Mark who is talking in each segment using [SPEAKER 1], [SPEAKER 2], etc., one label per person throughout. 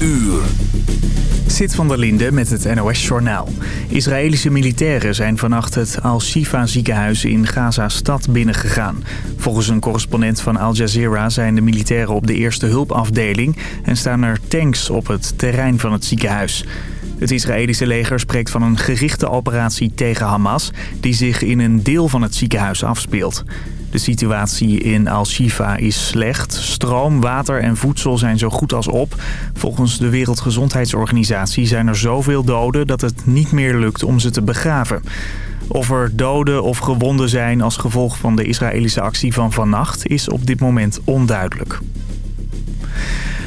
[SPEAKER 1] uur.
[SPEAKER 2] Zit van der Linde met het NOS-journaal. Israëlische militairen zijn vannacht het Al-Shifa ziekenhuis in Gaza-stad binnengegaan. Volgens een correspondent van Al Jazeera zijn de militairen op de eerste hulpafdeling... en staan er tanks op het terrein van het ziekenhuis. Het Israëlische leger spreekt van een gerichte operatie tegen Hamas... die zich in een deel van het ziekenhuis afspeelt. De situatie in Al-Shifa is slecht. Stroom, water en voedsel zijn zo goed als op. Volgens de Wereldgezondheidsorganisatie zijn er zoveel doden dat het niet meer lukt om ze te begraven. Of er doden of gewonden zijn als gevolg van de Israëlische actie van vannacht is op dit moment onduidelijk.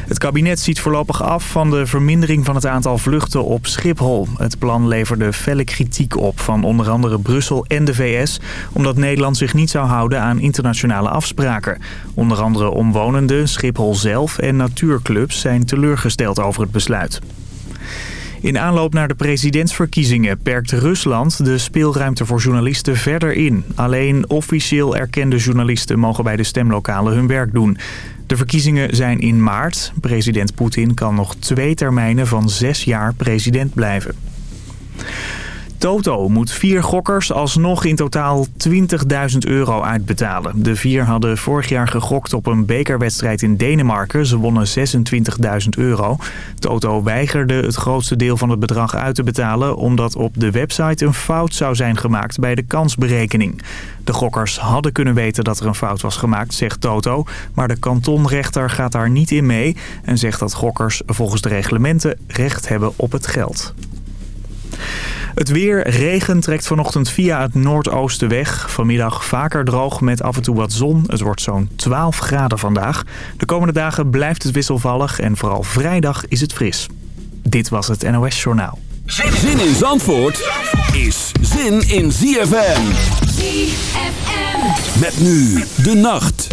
[SPEAKER 2] Het kabinet ziet voorlopig af van de vermindering van het aantal vluchten op Schiphol. Het plan leverde felle kritiek op van onder andere Brussel en de VS... omdat Nederland zich niet zou houden aan internationale afspraken. Onder andere omwonenden, Schiphol zelf en natuurclubs zijn teleurgesteld over het besluit. In aanloop naar de presidentsverkiezingen perkt Rusland de speelruimte voor journalisten verder in. Alleen officieel erkende journalisten mogen bij de stemlokalen hun werk doen. De verkiezingen zijn in maart. President Poetin kan nog twee termijnen van zes jaar president blijven. Toto moet vier gokkers alsnog in totaal 20.000 euro uitbetalen. De vier hadden vorig jaar gegokt op een bekerwedstrijd in Denemarken. Ze wonnen 26.000 euro. Toto weigerde het grootste deel van het bedrag uit te betalen... omdat op de website een fout zou zijn gemaakt bij de kansberekening. De gokkers hadden kunnen weten dat er een fout was gemaakt, zegt Toto. Maar de kantonrechter gaat daar niet in mee... en zegt dat gokkers volgens de reglementen recht hebben op het geld. Het weer, regen trekt vanochtend via het noordoosten weg. Vanmiddag vaker droog met af en toe wat zon. Het wordt zo'n 12 graden vandaag. De komende dagen blijft het wisselvallig en vooral vrijdag is het fris. Dit was het NOS Journaal.
[SPEAKER 1] Zin in Zandvoort is zin in ZFM. ZFM. Met nu de nacht.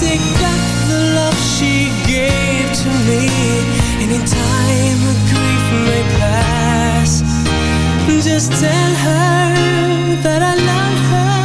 [SPEAKER 3] take back the love she gave to me And in time her grief may pass. Just tell her that I love her.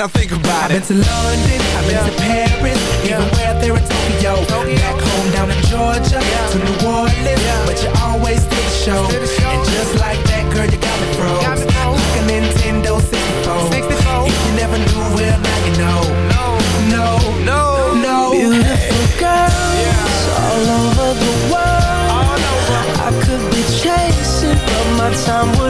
[SPEAKER 4] I
[SPEAKER 5] think about
[SPEAKER 4] I've it. I've been to London, I've been yeah. to Paris, yeah. even where there in Tokyo. Tokyo. Back home down in Georgia, yeah. to New Orleans, but you always did the show. And just like that, girl, you got me froze. Got me froze. Like a Nintendo 64. 64. If you never knew, well now you know. No, no, no, no. Beautiful girls all over the world. Over. I could be chasing, but my time would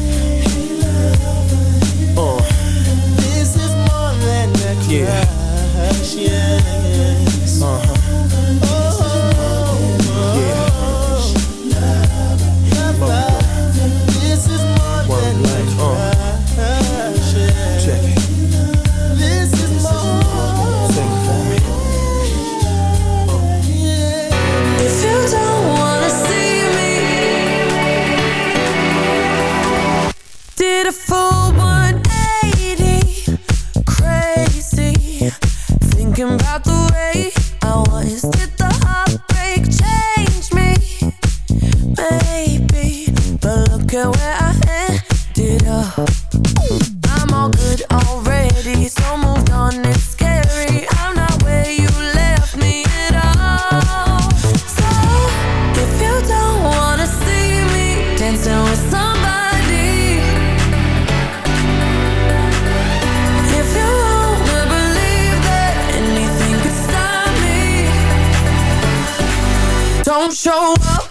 [SPEAKER 6] Yeah.
[SPEAKER 4] Don't show up,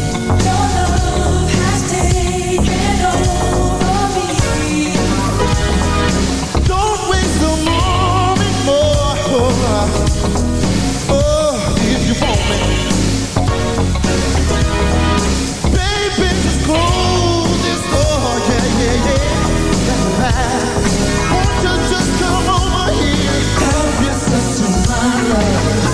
[SPEAKER 7] Won't you just come over here? Help yourself to my love.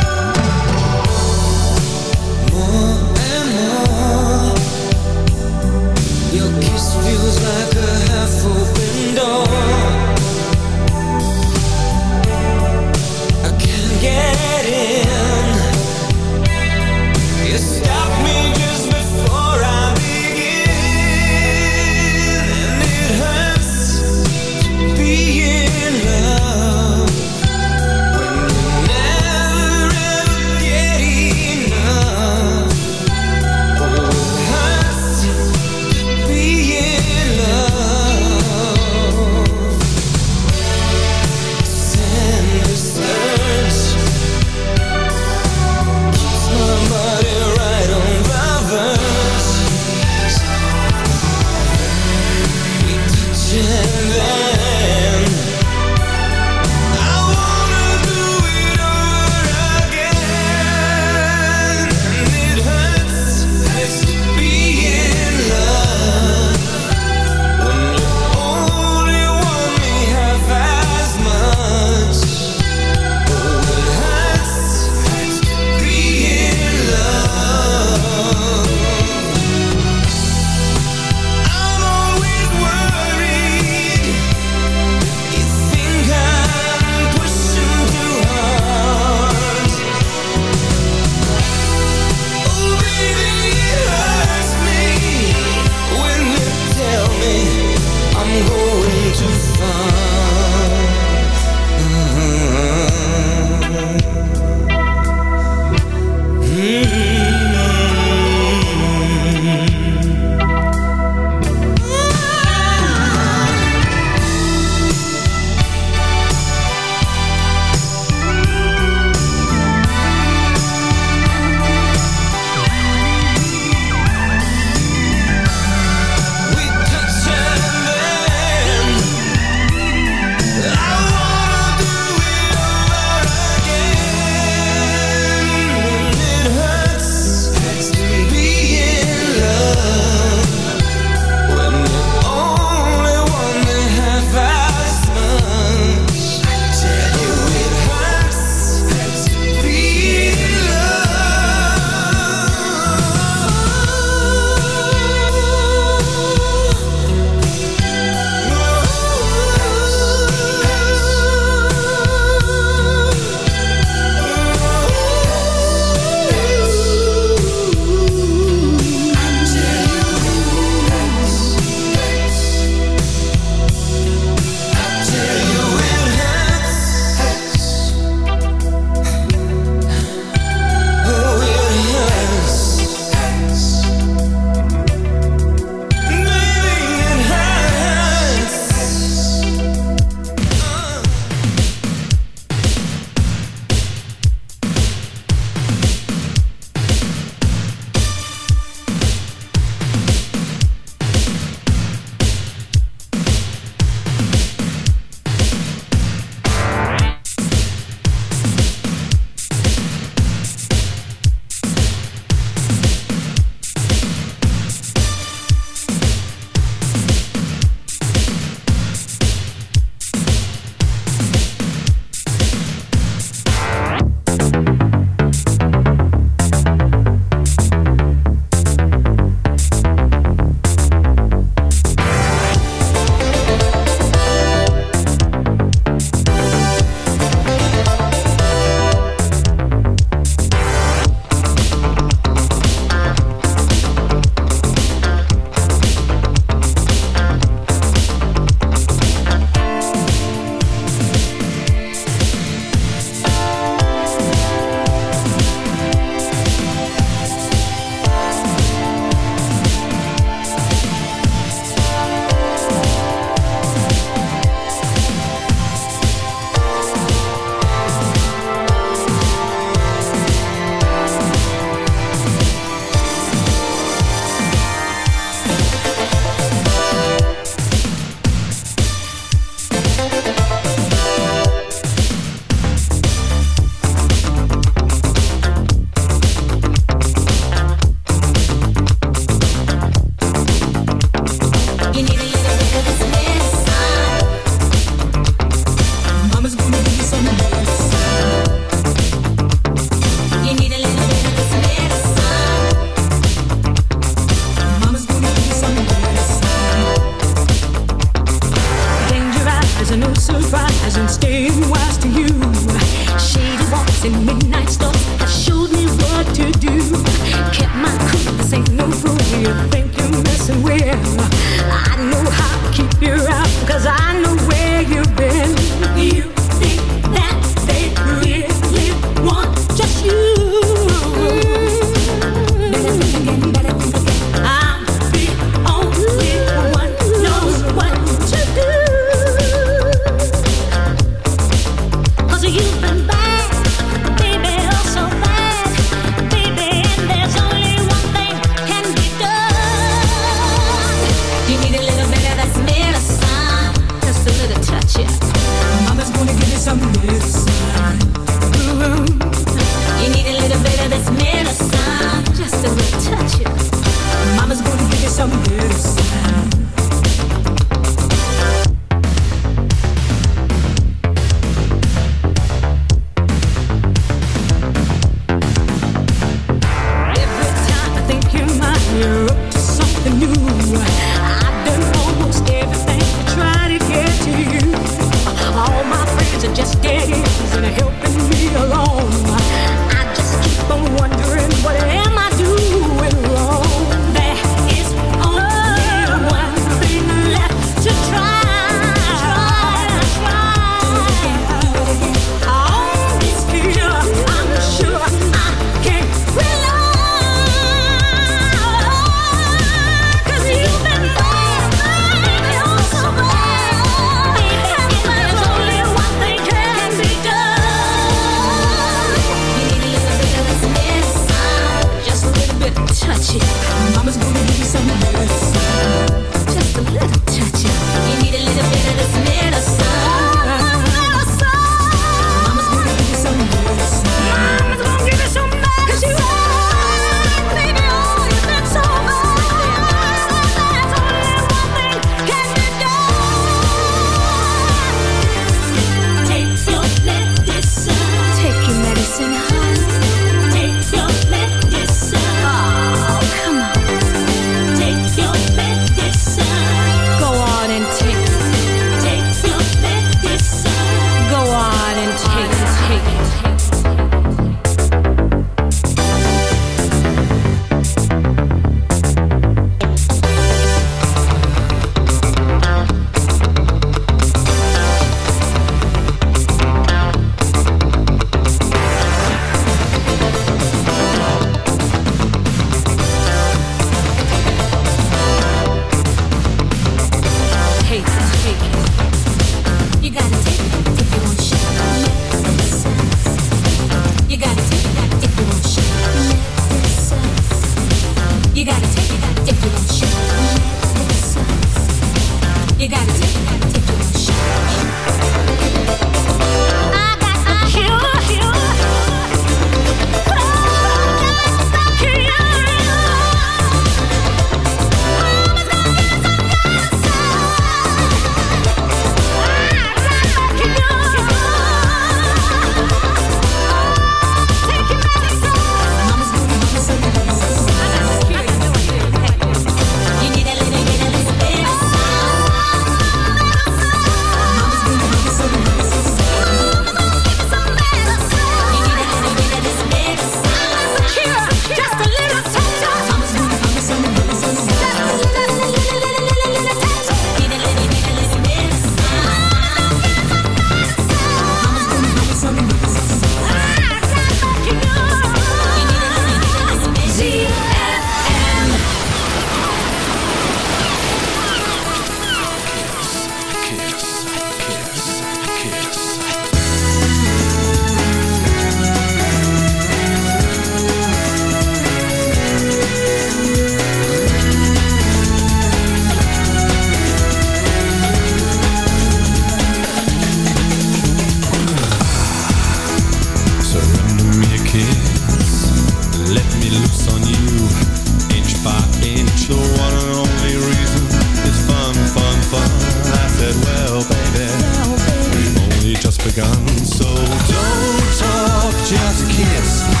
[SPEAKER 8] begun. So don't talk, just kiss.